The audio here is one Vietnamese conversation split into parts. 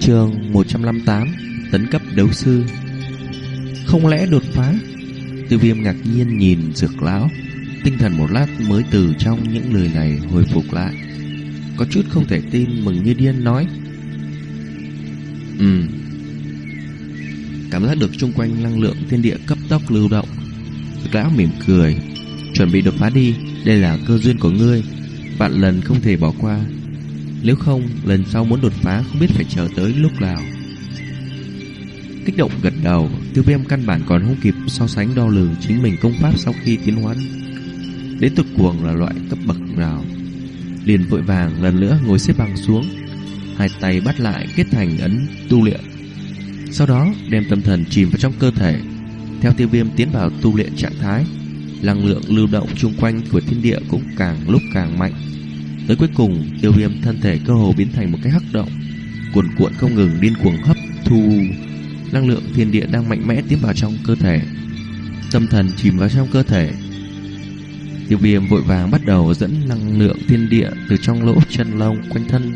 Trường 158 Tấn cấp đấu sư. Không lẽ đột phá? Tiêu viêm ngạc nhiên nhìn dược lão, Tinh thần một lát mới từ trong những lời này hồi phục lại. Có chút không thể tin, mừng như điên nói. Ừ Cảm giác được xung quanh năng lượng thiên địa cấp tốc lưu động. Dược lão mỉm cười, Chuẩn bị đột phá đi, Đây là cơ duyên của ngươi. Vạn lần không thể bỏ qua. Nếu không, lần sau muốn đột phá Không biết phải chờ tới lúc nào. Kích động gật đầu, Tiêu viêm căn bản còn không kịp so sánh đo lường Chính mình công pháp sau khi tiến hóa Đến tục cuồng là loại cấp bậc nào? Liền vội vàng lần nữa ngồi xếp bằng xuống, Hai tay bắt lại kết thành ấn tu luyện. Sau đó, đem tâm thần chìm vào trong cơ thể. Theo tiêu viêm tiến vào tu luyện trạng thái, Năng lượng lưu động chung quanh của thiên địa cũng càng lúc càng mạnh. Tới cuối cùng tiêu viêm thân thể cơ hồ biến thành một cái hắc động Cuồn cuộn không ngừng điên cuồng hấp thu Năng lượng thiên địa đang mạnh mẽ tiến vào trong cơ thể Tâm thần chìm vào trong cơ thể Tiêu viêm vội vàng bắt đầu dẫn năng lượng thiên địa từ trong lỗ chân lông quanh thân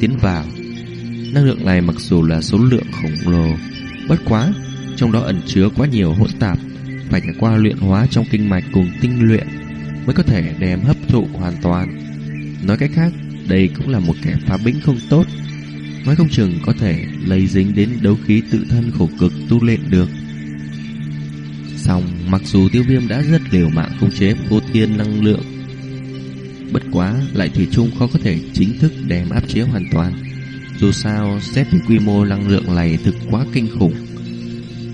tiến vào. Năng lượng này mặc dù là số lượng khổng lồ, bất quá, trong đó ẩn chứa quá nhiều hỗn tạp, phải trải qua luyện hóa trong kinh mạch cùng tinh luyện mới có thể đem hấp thụ hoàn toàn. Nói cách khác, đây cũng là một kẻ phá bĩnh không tốt. Nói không chừng có thể lấy dính đến đấu khí tự thân khổ cực tu luyện được. Xong, mặc dù tiêu viêm đã rất liều mạng khống chế vô thiên năng lượng Bất quá lại thủy chung khó có thể chính thức đem áp chế hoàn toàn Dù sao xét về quy mô năng lượng này thực quá kinh khủng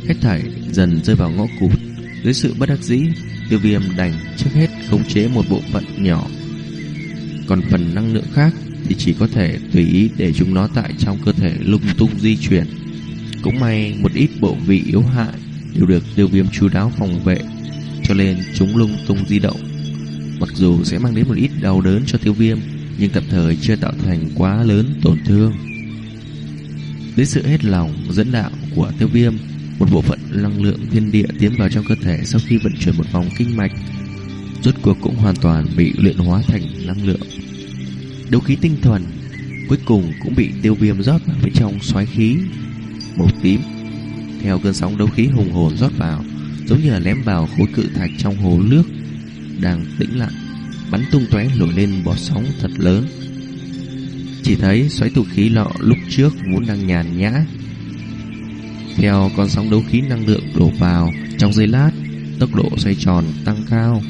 Hết thảy dần rơi vào ngõ cụt Dưới sự bất đắc dĩ Tiêu viêm đành trước hết khống chế một bộ phận nhỏ còn phần năng lượng khác Thì chỉ có thể tùy ý để chúng nó tại trong cơ thể lung tung di chuyển. Cũng may một ít bộ vị yếu hại Đều được tiêu viêm chú đáo phòng vệ, Cho nên chúng lung tung di động. Mặc dù sẽ mang đến một ít đau đớn cho tiêu viêm, Nhưng tạm thời chưa tạo thành quá lớn tổn thương. Dưới sự hết lòng dẫn đạo của tiêu viêm, Một bộ phận năng lượng thiên địa tiến vào trong cơ thể Sau khi vận chuyển một vòng kinh mạch, Rốt cuộc cũng hoàn toàn bị luyện hóa thành năng lượng. Đấu khí tinh thuần Cuối cùng cũng bị tiêu viêm rót vào bên trong xoáy khí Màu tím Theo cơn sóng đấu khí hùng hồn rót vào Giống như là ném vào khối cự thạch trong hồ nước đang tĩnh lặng, bắn tung tóe nổi lên bọt sóng thật lớn. Chỉ thấy xoáy tụ khí lọ lúc trước vốn đang nhàn nhã. Theo con sóng đấu khí năng lượng đổ vào, trong giây lát, tốc độ xoay tròn tăng cao,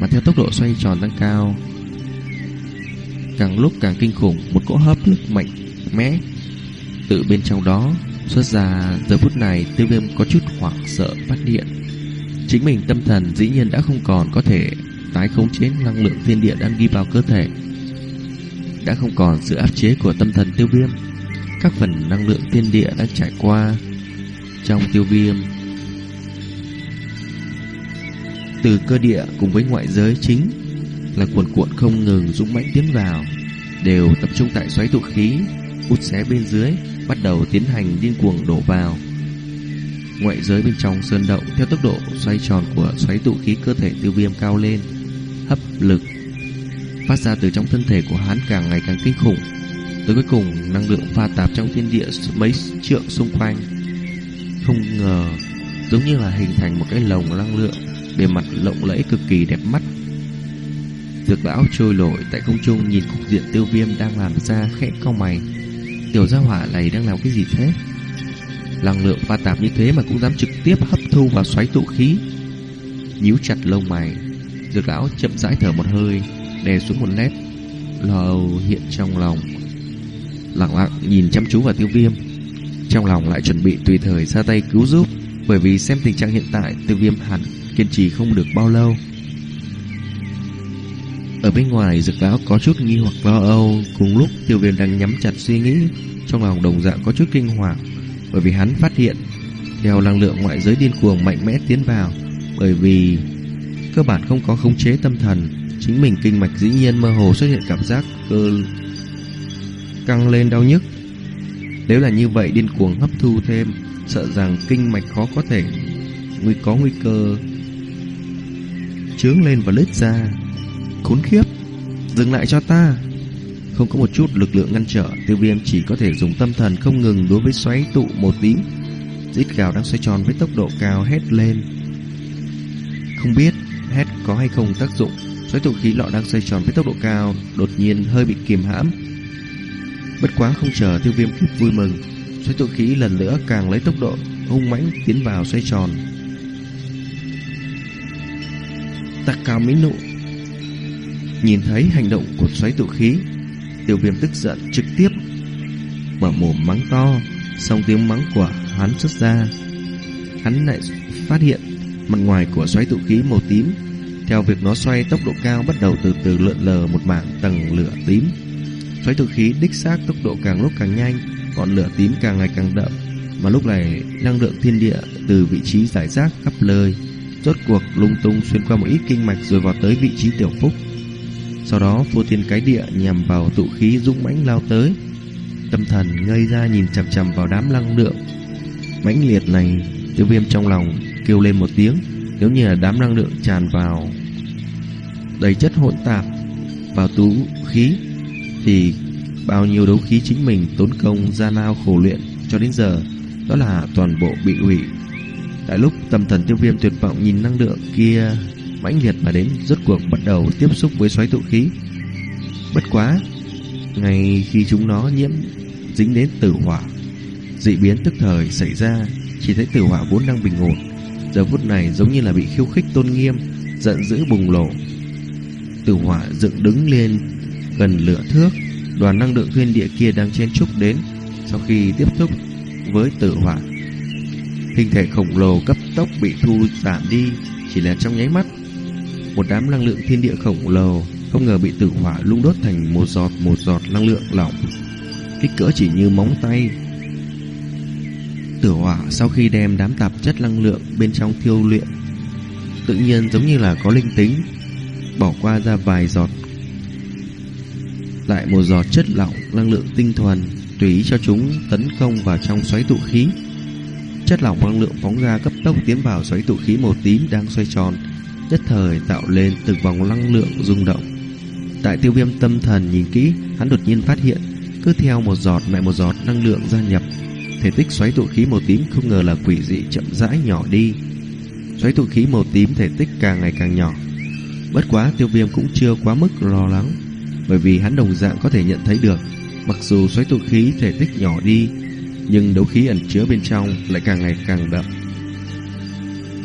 mà theo tốc độ xoay tròn tăng cao, càng lúc càng kinh khủng, một cỗ hấp lực mạnh mẽ từ bên trong đó xuất ra. Giờ phút này, Tiêu Viêm có chút hoảng sợ phát hiện, chính mình tâm thần dĩ nhiên đã không còn có thể tái khống chế năng lượng thiên địa đang đi vào cơ thể. Đã không còn sự áp chế của tâm thần tiêu viêm. Các phần năng lượng thiên địa đã trải qua trong tiêu viêm. Từ cơ địa cùng với ngoại giới chính là cuồn cuộn không ngừng dũng mãnh tiến vào đều tập trung tại xoáy tụ khí út xé bên dưới bắt đầu tiến hành điên cuồng đổ vào ngoại giới bên trong sơn động theo tốc độ xoay tròn của xoáy tụ khí cơ thể tiêu viêm cao lên hấp lực phát ra từ trong thân thể của hắn càng ngày càng kinh khủng. Tới cuối cùng, năng lượng pha tạp trong thiên địa mấy trượng xung quanh. Không ngờ, giống như là hình thành một cái lồng năng lượng, bề mặt lộng lẫy cực kỳ đẹp mắt. Dược lão trôi nổi tại không trung nhìn cục diện tiêu viêm đang làm ra khẽ cau mày. Tiểu gia hỏa này đang làm cái gì thế? Năng lượng pha tạp như thế mà cũng dám trực tiếp hấp thu vào xoáy tụ khí. Nhíu chặt lông mày, Dược lão chậm rãi thở một hơi Đè xuống một nét Lo hiện trong lòng Lặng lặng nhìn chăm chú vào tiêu viêm Trong lòng lại chuẩn bị tùy thời ra tay cứu giúp Bởi vì xem tình trạng hiện tại Tiêu viêm hẳn kiên trì không được bao lâu ở bên ngoài dược lão có chút nghi hoặc lo âu Cùng lúc tiêu viêm đang nhắm chặt suy nghĩ Trong lòng đồng dạng có chút kinh hoàng Bởi vì hắn phát hiện Theo năng lượng ngoại giới điên cuồng mạnh mẽ tiến vào Bởi vì cơ bản không có khống chế tâm thần, chính mình kinh mạch dĩ nhiên mơ hồ xuất hiện cảm giác cơ căng lên đau nhức. Nếu là như vậy điên cuồng hấp thu thêm, sợ rằng kinh mạch khó có thể nguy có nguy cơ trướng lên và lết ra. Khốn khiếp, dừng lại cho ta. Không có một chút lực lượng ngăn trở Tiêu viêm chỉ có thể dùng tâm thần không ngừng Đối với xoáy tụ một tí. Dít gào đang xoay tròn với tốc độ cao hét lên. Không biết hét có hay không tác dụng. Xoáy tụ khí lọ đang xoay tròn với tốc độ cao Đột nhiên hơi bị kiềm hãm. Bất quá không chờ tiêu viêm kịp vui mừng Xoáy tụ khí lần nữa càng lấy tốc độ hung mãnh tiến vào xoay tròn. Tạc cao mỹ nụ Nhìn thấy hành động của xoáy tụ khí Tiêu viêm tức giận trực tiếp Mở mồm mắng to Xong tiếng mắng của hắn xuất ra. Hắn lại phát hiện Mặt ngoài của xoáy tụ khí màu tím Theo việc nó xoay tốc độ cao Bắt đầu từ từ lượn lờ một mảng tầng lửa tím. Xoáy tụ khí đích xác tốc độ càng lúc càng nhanh Ngọn lửa tím càng ngày càng đậm Mà lúc này năng lượng thiên địa Từ vị trí giải rác khắp lời, Rốt cuộc lung tung xuyên qua một ít kinh mạch Rồi vào tới vị trí tiểu phúc. Sau đó, phô thiên cái địa nhằm vào tụ khí dũng mãnh lao tới. Tâm thần ngây ra nhìn chằm chằm vào đám năng lượng. Mãnh liệt này, Tiêu viêm trong lòng kêu lên một tiếng Nếu như là đám năng lượng tràn vào. Đầy chất hỗn tạp, Vào tú khí, Thì bao nhiêu đấu khí chính mình Tốn công ra nao khổ luyện Cho đến giờ, Đó là toàn bộ bị hủy. Tại lúc tâm thần tiêu viêm tuyệt vọng Nhìn năng lượng kia mãnh liệt mà đến, Rốt cuộc bắt đầu tiếp xúc với xoáy tụ khí. Bất quá, Ngay khi chúng nó nhiễm, Dính đến tử hỏa, Dị biến tức thời xảy ra, Chỉ thấy tử hỏa vốn đang bình ổn. Giờ phút này giống như là bị khiêu khích tôn nghiêm, Giận dữ bùng nổ. Tử hỏa dựng đứng lên, Gần lửa thước, Đoàn năng lượng thiên địa kia đang chen chúc đến. Sau khi tiếp xúc với tử hỏa, Hình thể khổng lồ cấp tốc bị thu giảm đi, Chỉ là trong nháy mắt một đám năng lượng thiên địa khổng lồ, Không ngờ bị tử hỏa lung đốt thành một giọt một giọt năng lượng lỏng. Kích cỡ chỉ như móng tay. Tử hỏa sau khi đem đám tạp chất năng lượng bên trong thiêu luyện, Tự nhiên giống như là có linh tính, Bỏ qua ra vài giọt. Lại một giọt chất lỏng năng lượng tinh thuần Tùy ý cho chúng tấn công vào trong xoáy tụ khí. Chất lỏng năng lượng phóng ra cấp tốc tiến vào xoáy tụ khí màu tím đang xoay tròn. Nhất thời tạo lên từng vòng năng lượng rung động. Tại tiêu viêm tâm thần nhìn kỹ, Hắn đột nhiên phát hiện, Cứ theo một giọt lại một giọt năng lượng gia nhập, Thể tích xoáy tụ khí màu tím không ngờ là quỷ dị chậm rãi nhỏ đi. Xoáy tụ khí màu tím thể tích càng ngày càng nhỏ. Bất quá tiêu viêm cũng chưa quá mức lo lắng, Bởi vì hắn đồng dạng có thể nhận thấy được, Mặc dù xoáy tụ khí thể tích nhỏ đi, Nhưng đấu khí ẩn chứa bên trong lại càng ngày càng đậm.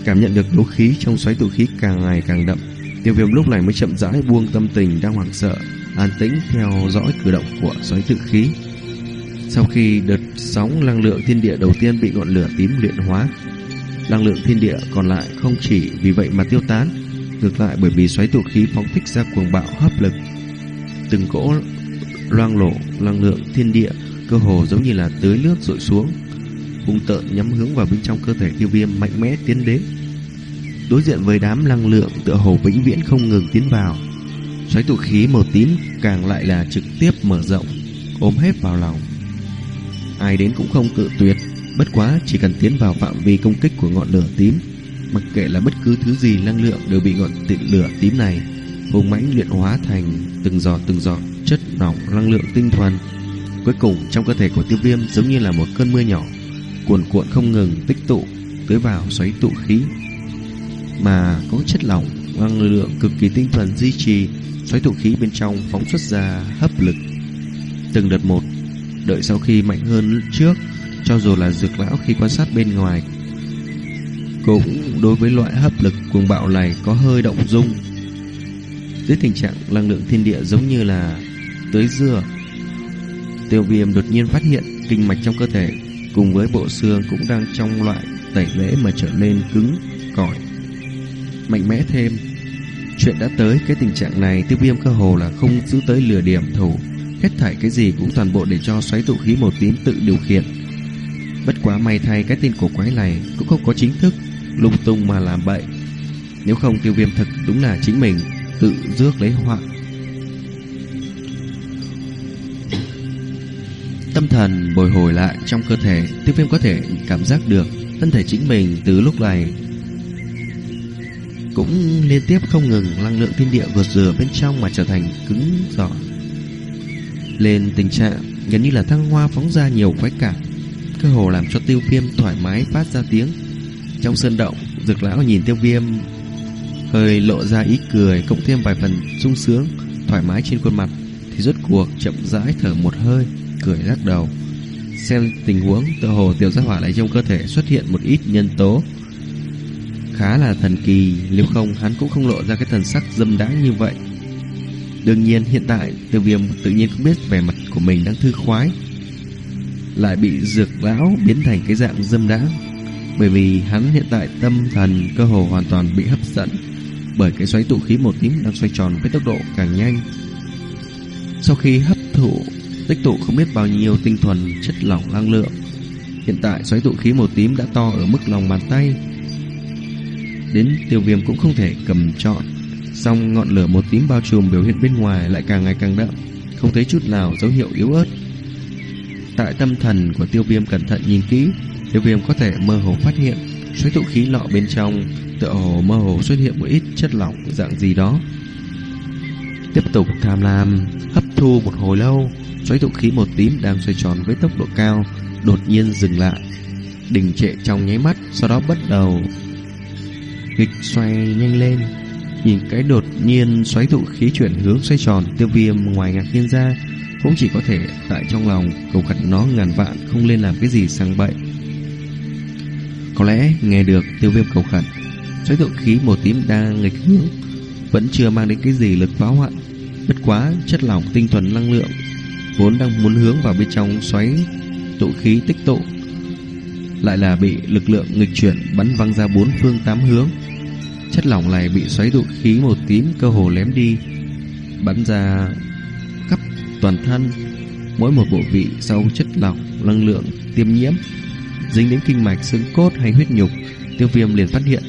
Cảm nhận được đấu khí trong xoáy tụ khí càng ngày càng đậm Tiêu viêm lúc này mới chậm rãi buông tâm tình đang hoảng sợ An tĩnh theo dõi cử động của xoáy tụ khí sau khi đợt sóng năng lượng thiên địa đầu tiên bị ngọn lửa tím luyện hóa, năng lượng thiên địa còn lại không chỉ vì vậy mà tiêu tán, ngược lại bởi vì xoáy tụ khí phóng thích ra cuồng bạo hấp lực. Từng cỗ loang lộ năng lượng thiên địa cơ hồ giống như là tưới nước rội xuống, hung tợn nhắm hướng vào bên trong cơ thể tiêu viêm mạnh mẽ tiến đến. Đối diện với đám năng lượng tựa hồ vĩnh viễn không ngừng tiến vào, xoáy tụ khí màu tím càng lại là trực tiếp mở rộng, ôm hết vào lòng ai đến cũng không cự tuyệt. Bất quá chỉ cần tiến vào phạm vi công kích của ngọn lửa tím, mặc kệ là bất cứ thứ gì năng lượng đều bị ngọn tịnh lửa tím này hùng mãnh luyện hóa thành từng giọt từng giọt chất lỏng năng lượng tinh thuần. Cuối cùng trong cơ thể của tiêu viêm giống như là một cơn mưa nhỏ, cuồn cuộn không ngừng tích tụ tới vào xoáy tụ khí. Mà có chất lỏng, năng lượng cực kỳ tinh thuần duy trì, xoáy tụ khí bên trong phóng xuất ra hấp lực từng đợt một, Đợi sau khi mạnh hơn trước, Cho dù là dược lão khi quan sát bên ngoài, Cũng đối với loại hấp lực cuồng bạo này Có hơi động dung Dưới tình trạng năng lượng thiên địa giống như là Tới dưa Tiêu viêm đột nhiên phát hiện Kinh mạch trong cơ thể Cùng với bộ xương cũng đang trong loại tẩy lễ Mà trở nên cứng, cỏi. Mạnh mẽ thêm Chuyện đã tới cái tình trạng này Tiêu viêm cơ hồ là không giữ tới lừa điểm thủ. Hết thảy cái gì cũng toàn bộ để cho xoáy tụ khí màu tím tự điều khiển. Bất quá may thay cái tên cổ quái này Cũng không có chính thức Lung tung mà làm bậy. Nếu không tiêu viêm thật đúng là chính mình Tự rước lấy họa. Tâm thần bồi hồi lại trong cơ thể Tiêu viêm có thể cảm giác được Thân thể chính mình từ lúc này Cũng liên tiếp không ngừng Năng lượng thiên địa vượt rửa bên trong Mà trở thành cứng giỏ lên tình trạng gần như là thăng hoa phóng ra nhiều khoái cảm, cơ hồ làm cho tiêu viêm thoải mái phát ra tiếng. Trong sơn động, dược lão nhìn tiêu viêm hơi lộ ra ý cười cộng thêm vài phần sung sướng, thoải mái trên khuôn mặt, thì rốt cuộc chậm rãi thở một hơi, cười lắc đầu. Xem tình huống, tự hồ tiểu gia hỏa lại trong cơ thể xuất hiện một ít nhân tố khá là thần kỳ, nếu không hắn cũng không lộ ra cái thần sắc dâm đãng như vậy. Đương nhiên hiện tại Tiêu Viêm tự nhiên cũng biết vẻ mặt của mình đang thư khoái, lại bị dược lão biến thành cái dạng dâm đãng, bởi vì hắn hiện tại tâm thần cơ hồ hoàn toàn bị hấp dẫn bởi cái xoáy tụ khí một tím đang xoay tròn với tốc độ càng nhanh. Sau khi hấp thụ tích tụ không biết bao nhiêu tinh thuần chất lỏng năng lượng, hiện tại xoáy tụ khí màu tím đã to ở mức lòng bàn tay, đến tiêu viêm cũng không thể cầm trọn. Song ngọn lửa màu tím bao trùm biểu hiện bên ngoài lại càng ngày càng đậm, không thấy chút nào dấu hiệu yếu ớt. Tại tâm thần của tiêu viêm cẩn thận nhìn kỹ, tiêu viêm có thể mơ hồ phát hiện xoáy tụ khí lọ bên trong tựa hồ mơ hồ xuất hiện một ít chất lỏng dạng gì đó. Tiếp tục tham lam, hấp thu một hồi lâu, xoáy tụ khí màu tím đang xoay tròn với tốc độ cao, đột nhiên dừng lại, đình trệ trong nháy mắt, sau đó bắt đầu nghịch xoay nhanh lên. Nhìn cái đột nhiên xoáy tụ khí chuyển hướng xoay tròn tiêu viêm ngoài ngạc nhiên ra, cũng chỉ có thể tại trong lòng cầu khẩn nó ngàn vạn không lên làm cái gì sang bậy. Có lẽ nghe được tiêu viêm cầu khẩn, xoáy tụ khí màu tím đang nghịch hướng, vẫn chưa mang đến cái gì lực phá hoại. Bất quá chất lỏng tinh thuần năng lượng vốn đang muốn hướng vào bên trong xoáy tụ khí tích tụ lại là bị lực lượng nghịch chuyển bắn văng ra bốn phương tám hướng. Chất lỏng này bị xoáy tụ khí màu tím cơ hồ lém đi, bắn ra khắp toàn thân. Mỗi một bộ vị sau chất lỏng năng lượng tiêm nhiễm dính đến kinh mạch xương cốt hay huyết nhục, tiêu viêm liền phát hiện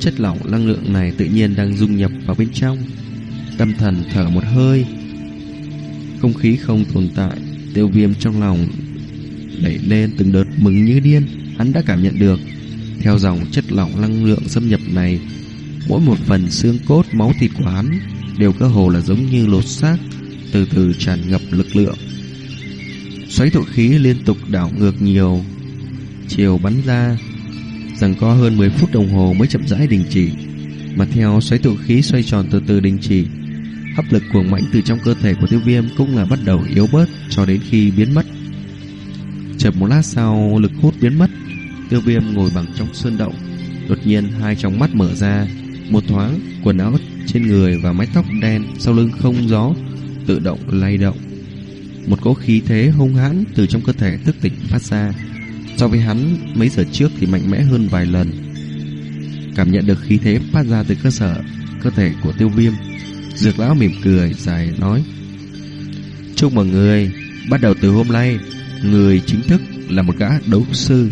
chất lỏng năng lượng này tự nhiên đang dung nhập vào bên trong. Tâm thần thở một hơi, không khí không tồn tại, tiêu viêm trong lòng đẩy lên từng đợt mừng như điên, hắn đã cảm nhận được. Theo dòng chất lỏng năng lượng xâm nhập này, mỗi một phần xương cốt máu thịt của hắn đều cơ hồ là giống như lột xác, từ từ tràn ngập lực lượng. Xoáy thổ khí liên tục đảo ngược nhiều, chiều bắn ra, rằng có hơn 10 phút đồng hồ mới chậm rãi đình chỉ. Mà theo xoáy tụ khí xoay tròn từ từ đình chỉ, hấp lực cuồng mãnh từ trong cơ thể của tiêu viêm cũng là bắt đầu yếu bớt cho đến khi biến mất. Chợt một lát sau, lực hút biến mất, tiêu viêm ngồi bằng trong sơn động. Đột nhiên hai tròng mắt mở ra, một thoáng quần áo trên người và mái tóc đen sau lưng không gió tự động lay động. Một cỗ khí thế hung hãn từ trong cơ thể thức tỉnh phát ra. So với hắn mấy giờ trước thì mạnh mẽ hơn vài lần. Cảm nhận được khí thế phát ra từ cơ sở cơ thể của tiêu viêm. Dược lão mỉm cười dài nói, Chúc mừng người. Bắt đầu từ hôm nay, Người chính thức là một gã đấu sư.